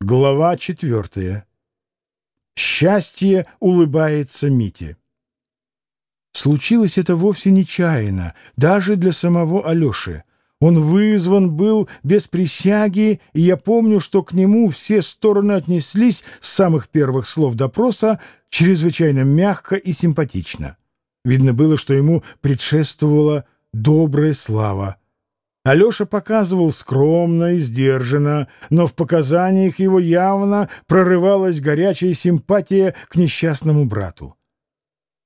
Глава четвертая. Счастье улыбается Мите. Случилось это вовсе нечаянно, даже для самого Алеши. Он вызван был без присяги, и я помню, что к нему все стороны отнеслись с самых первых слов допроса чрезвычайно мягко и симпатично. Видно было, что ему предшествовала добрая слава. Алеша показывал скромно и сдержанно, но в показаниях его явно прорывалась горячая симпатия к несчастному брату.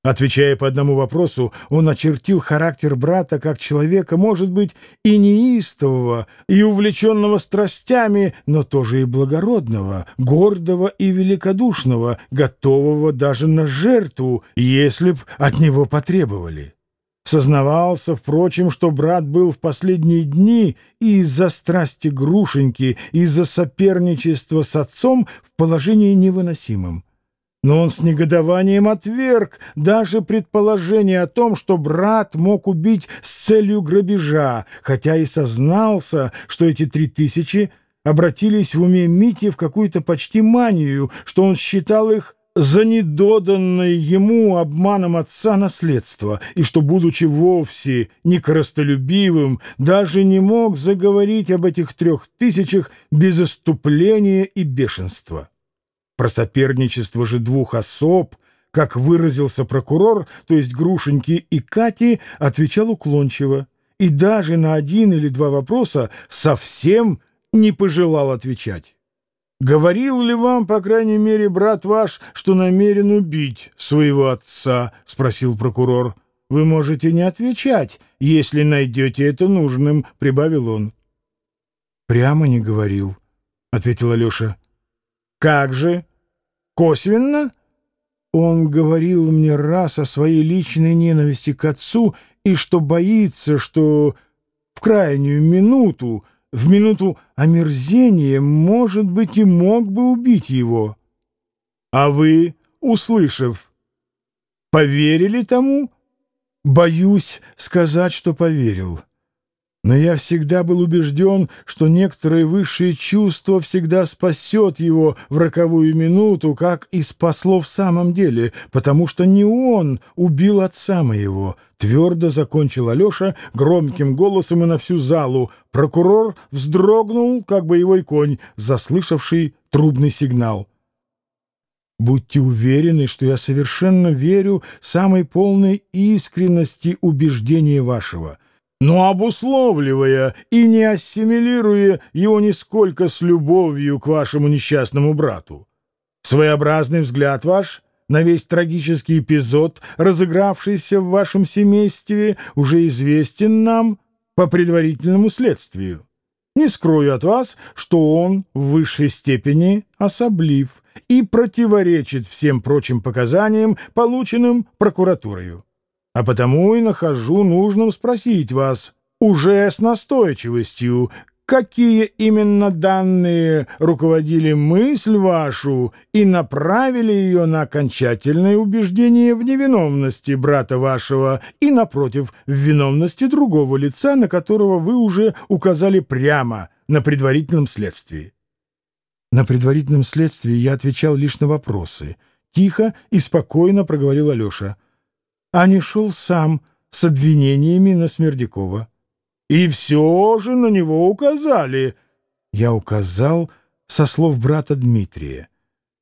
Отвечая по одному вопросу, он очертил характер брата как человека, может быть, и неистового, и увлеченного страстями, но тоже и благородного, гордого и великодушного, готового даже на жертву, если б от него потребовали. Сознавался, впрочем, что брат был в последние дни и из-за страсти Грушеньки, из-за соперничества с отцом в положении невыносимым. Но он с негодованием отверг даже предположение о том, что брат мог убить с целью грабежа, хотя и сознался, что эти три тысячи обратились в уме Мити в какую-то почти манию, что он считал их за недоданное ему обманом отца наследство, и что, будучи вовсе не коростолюбивым, даже не мог заговорить об этих трех тысячах без оступления и бешенства. Про соперничество же двух особ, как выразился прокурор, то есть Грушеньки и Кати, отвечал уклончиво, и даже на один или два вопроса совсем не пожелал отвечать. «Говорил ли вам, по крайней мере, брат ваш, что намерен убить своего отца?» — спросил прокурор. «Вы можете не отвечать, если найдете это нужным», — прибавил он. «Прямо не говорил», — ответил Алеша. «Как же? Косвенно?» Он говорил мне раз о своей личной ненависти к отцу и что боится, что в крайнюю минуту в минуту омерзения, может быть, и мог бы убить его. А вы, услышав, поверили тому? Боюсь сказать, что поверил. Но я всегда был убежден, что некоторое высшее чувство всегда спасет его в роковую минуту, как и спасло в самом деле, потому что не он убил отца моего. Твердо закончил Алеша громким голосом и на всю залу. Прокурор вздрогнул, как боевой конь, заслышавший трубный сигнал. Будьте уверены, что я совершенно верю самой полной искренности убеждения вашего — но обусловливая и не ассимилируя его нисколько с любовью к вашему несчастному брату. Своеобразный взгляд ваш на весь трагический эпизод, разыгравшийся в вашем семействе, уже известен нам по предварительному следствию. Не скрою от вас, что он в высшей степени особлив и противоречит всем прочим показаниям, полученным прокуратурою а потому и нахожу нужным спросить вас уже с настойчивостью, какие именно данные руководили мысль вашу и направили ее на окончательное убеждение в невиновности брата вашего и, напротив, в виновности другого лица, на которого вы уже указали прямо на предварительном следствии. На предварительном следствии я отвечал лишь на вопросы. Тихо и спокойно проговорил Алеша а не шел сам с обвинениями на Смердякова. И все же на него указали. Я указал со слов брата Дмитрия.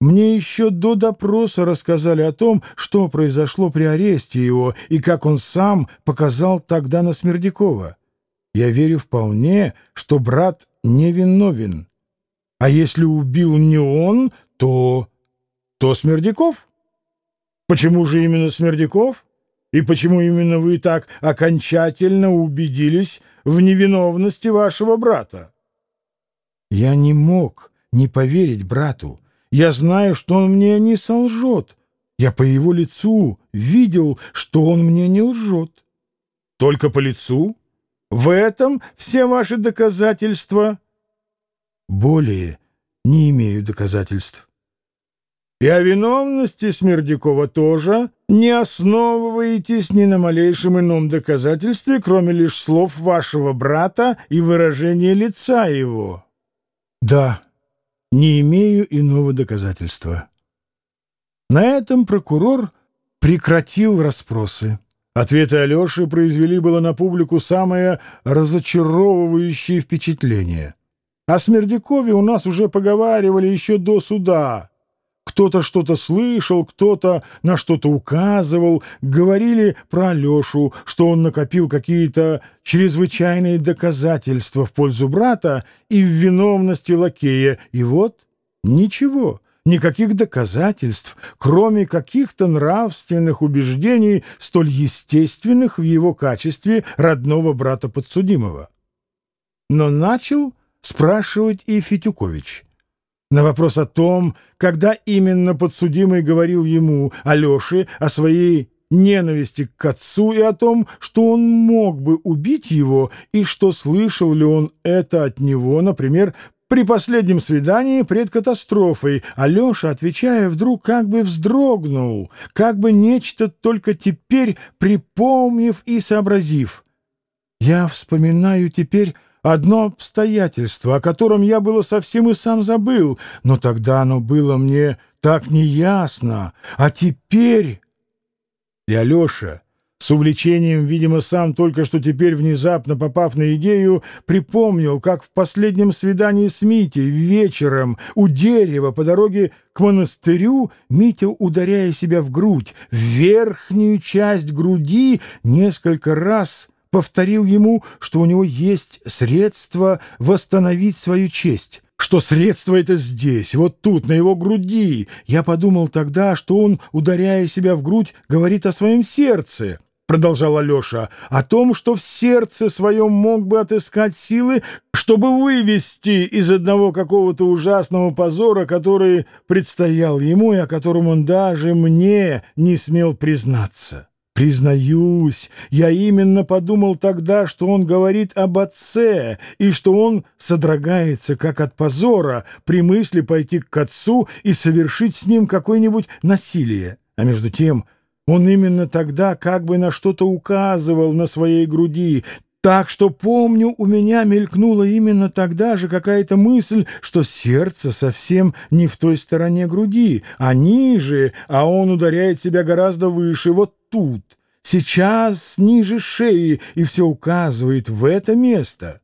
Мне еще до допроса рассказали о том, что произошло при аресте его и как он сам показал тогда на Смердякова. Я верю вполне, что брат невиновен. А если убил не он, то... то Смердяков? Почему же именно Смердяков? И почему именно вы так окончательно убедились в невиновности вашего брата? Я не мог не поверить брату. Я знаю, что он мне не солжет. Я по его лицу видел, что он мне не лжет. Только по лицу? В этом все ваши доказательства? Более не имею доказательств. И о виновности Смердякова тоже не основываетесь ни на малейшем ином доказательстве, кроме лишь слов вашего брата и выражения лица его. — Да, не имею иного доказательства. На этом прокурор прекратил расспросы. Ответы Алеши произвели было на публику самое разочаровывающее впечатление. О Смердякове у нас уже поговаривали еще до суда. Кто-то что-то слышал, кто-то на что-то указывал, говорили про Алешу, что он накопил какие-то чрезвычайные доказательства в пользу брата и в виновности лакея. И вот ничего, никаких доказательств, кроме каких-то нравственных убеждений, столь естественных в его качестве родного брата подсудимого. Но начал спрашивать и Фетюкович — на вопрос о том, когда именно подсудимый говорил ему, Алёше, о своей ненависти к отцу и о том, что он мог бы убить его, и что слышал ли он это от него, например, при последнем свидании пред катастрофой, Алеша, отвечая, вдруг как бы вздрогнул, как бы нечто только теперь припомнив и сообразив. Я вспоминаю теперь Одно обстоятельство, о котором я было совсем и сам забыл, но тогда оно было мне так неясно. А теперь... И Алеша, с увлечением, видимо, сам только что теперь внезапно попав на идею, припомнил, как в последнем свидании с Митей вечером у дерева по дороге к монастырю Митя, ударяя себя в грудь, в верхнюю часть груди, несколько раз повторил ему, что у него есть средство восстановить свою честь, что средство это здесь, вот тут, на его груди. Я подумал тогда, что он, ударяя себя в грудь, говорит о своем сердце, продолжал Алеша, о том, что в сердце своем мог бы отыскать силы, чтобы вывести из одного какого-то ужасного позора, который предстоял ему и о котором он даже мне не смел признаться. Признаюсь, я именно подумал тогда, что он говорит об отце, и что он содрогается, как от позора, при мысли пойти к отцу и совершить с ним какое-нибудь насилие. А между тем он именно тогда как бы на что-то указывал на своей груди, так что, помню, у меня мелькнула именно тогда же какая-то мысль, что сердце совсем не в той стороне груди, а ниже, а он ударяет себя гораздо выше, вот тут, сейчас ниже шеи, и все указывает в это место.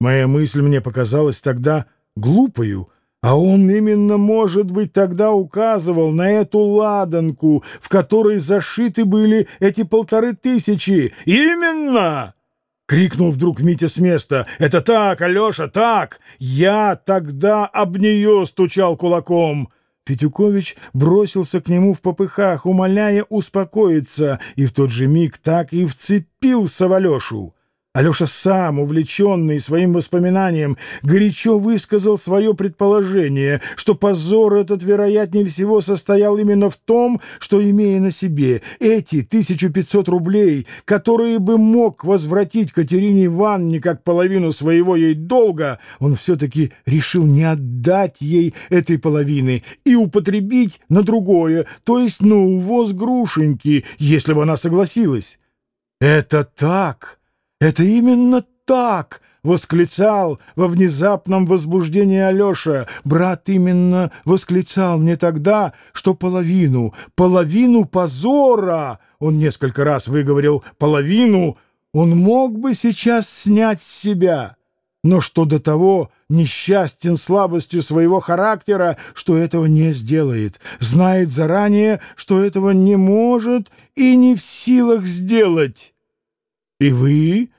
Моя мысль мне показалась тогда глупою, а он именно, может быть, тогда указывал на эту ладанку, в которой зашиты были эти полторы тысячи. Именно! — крикнул вдруг Митя с места. «Это так, Алеша, так! Я тогда об нее стучал кулаком!» Петюкович бросился к нему в попыхах, умоляя успокоиться, и в тот же миг так и вцепился в Алешу. Алеша сам, увлеченный своим воспоминанием, горячо высказал свое предположение, что позор этот, вероятнее всего, состоял именно в том, что, имея на себе эти 1500 рублей, которые бы мог возвратить Катерине Ивановне как половину своего ей долга, он все-таки решил не отдать ей этой половины и употребить на другое, то есть на увоз грушеньки, если бы она согласилась. «Это так!» «Это именно так!» — восклицал во внезапном возбуждении Алеша. Брат именно восклицал мне тогда, что половину, половину позора, он несколько раз выговорил «половину», он мог бы сейчас снять с себя, но что до того несчастен слабостью своего характера, что этого не сделает, знает заранее, что этого не может и не в силах сделать. И вы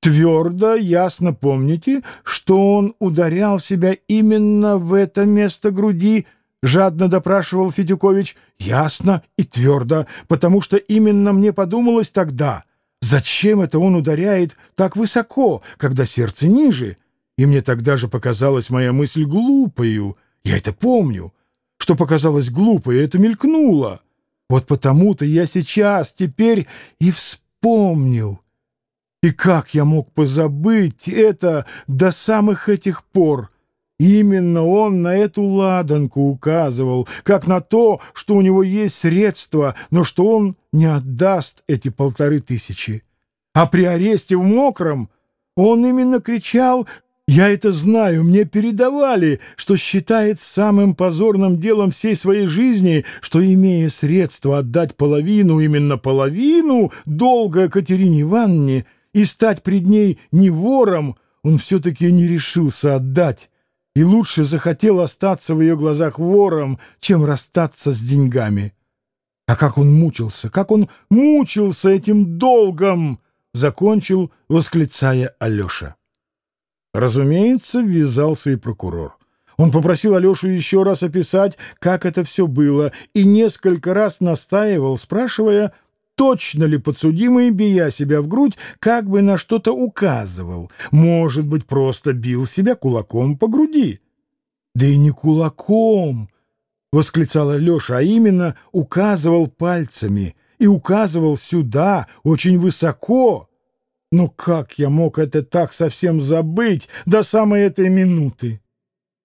твердо, ясно помните, что он ударял себя именно в это место груди, жадно допрашивал Федюкович. Ясно и твердо, потому что именно мне подумалось тогда, зачем это он ударяет так высоко, когда сердце ниже? И мне тогда же показалась моя мысль глупою. Я это помню. Что показалось глупой, это мелькнуло. Вот потому-то я сейчас, теперь и вспомнил. И как я мог позабыть это до самых этих пор? Именно он на эту ладанку указывал, как на то, что у него есть средства, но что он не отдаст эти полторы тысячи. А при аресте в мокром он именно кричал, Я это знаю, мне передавали, что считает самым позорным делом всей своей жизни, что, имея средства отдать половину, именно половину долга Катерине Ивановне и стать пред ней не вором, он все-таки не решился отдать и лучше захотел остаться в ее глазах вором, чем расстаться с деньгами. А как он мучился, как он мучился этим долгом, закончил, восклицая Алеша. Разумеется, ввязался и прокурор. Он попросил Алешу еще раз описать, как это все было, и несколько раз настаивал, спрашивая, точно ли подсудимый, бия себя в грудь, как бы на что-то указывал. Может быть, просто бил себя кулаком по груди. Да и не кулаком, — восклицал Алеша, — а именно указывал пальцами и указывал сюда, очень высоко. Но как я мог это так совсем забыть до самой этой минуты?